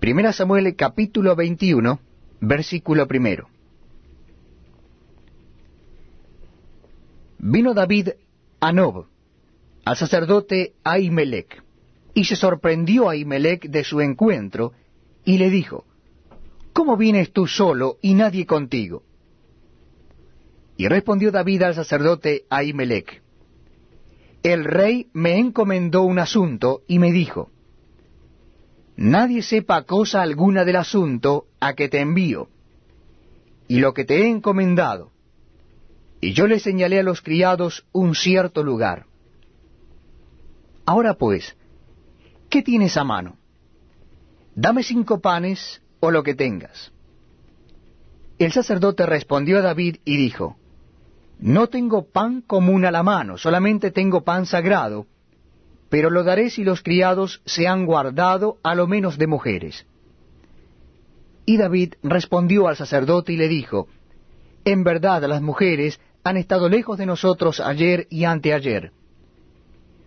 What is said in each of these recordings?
Primera Samuel capítulo 21, versículo primero. Vino David a Nob, al sacerdote Ahimelech, y se sorprendió Ahimelech de su encuentro, y le dijo, ¿Cómo vienes tú solo y nadie contigo? Y respondió David al sacerdote Ahimelech, El rey me encomendó un asunto y me dijo, Nadie sepa cosa alguna del asunto a que te envío, y lo que te he encomendado. Y yo le señalé a los criados un cierto lugar. Ahora pues, ¿qué tienes a mano? Dame cinco panes o lo que tengas. El sacerdote respondió a David y dijo, No tengo pan común a la mano, solamente tengo pan sagrado, pero lo daré si los criados se han guardado a lo menos de mujeres. Y David respondió al sacerdote y le dijo, En verdad las mujeres han estado lejos de nosotros ayer y anteayer.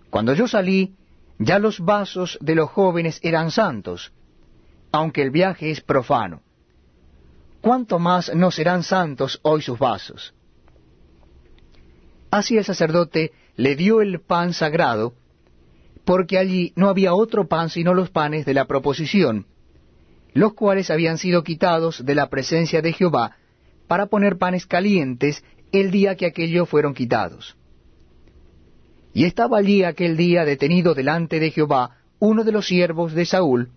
Cuando yo salí, ya los vasos de los jóvenes eran santos, aunque el viaje es profano. ¿Cuánto más no serán santos hoy sus vasos? Así el sacerdote le dio el pan sagrado, porque allí no había otro pan sino los panes de la proposición, los cuales habían sido quitados de la presencia de Jehová para poner panes calientes el día que aquellos fueron quitados. Y estaba allí aquel día detenido delante de Jehová uno de los siervos de Saúl,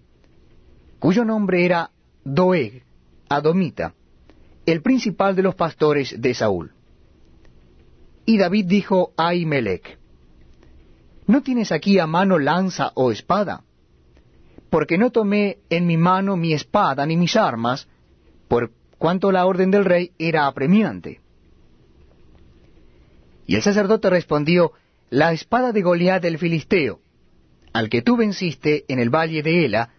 cuyo nombre era Doeg, Adomita, el principal de los pastores de Saúl. Y David dijo a Ahimelech, ¿No tienes aquí a mano lanza o espada? Porque no tomé en mi mano mi espada ni mis armas, por cuanto la orden del rey era apremiante. Y el sacerdote respondió, La espada de Goliat del Filisteo, al que tú venciste en el valle de Ela,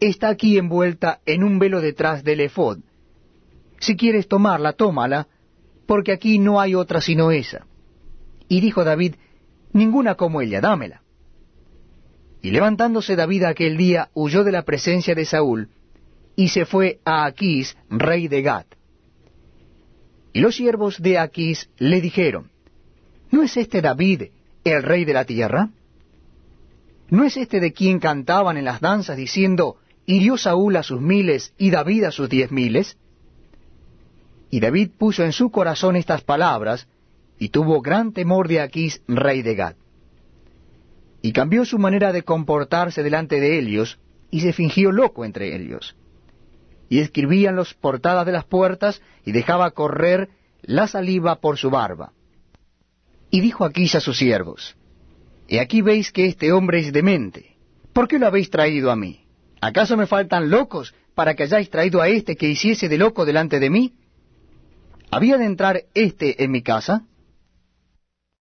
está aquí envuelta en un velo detrás del efod. Si quieres tomarla, tómala, porque aquí no hay otra sino esa. Y dijo David, Ninguna como ella, dámela. Y levantándose David aquel día, huyó de la presencia de Saúl, y se fue a Aquís, rey de Gad. Y los siervos de Aquís le dijeron, ¿No es este David el rey de la tierra? ¿No es este de quien cantaban en las danzas diciendo, hirió Saúl a sus miles y David a sus diez miles? Y David puso en su corazón estas palabras, y tuvo gran temor de Aquís, rey de Gad. Y cambió su manera de comportarse delante de ellos, y se fingió loco entre ellos. Y escribía en las portadas de las puertas, y dejaba correr la saliva por su barba. Y dijo Aquís a sus siervos, He aquí veis que este hombre es demente. ¿Por qué lo habéis traído a mí? ¿Acaso me faltan locos para que hayáis traído a éste que hiciese de loco delante de mí? ¿Había de entrar éste en mi casa?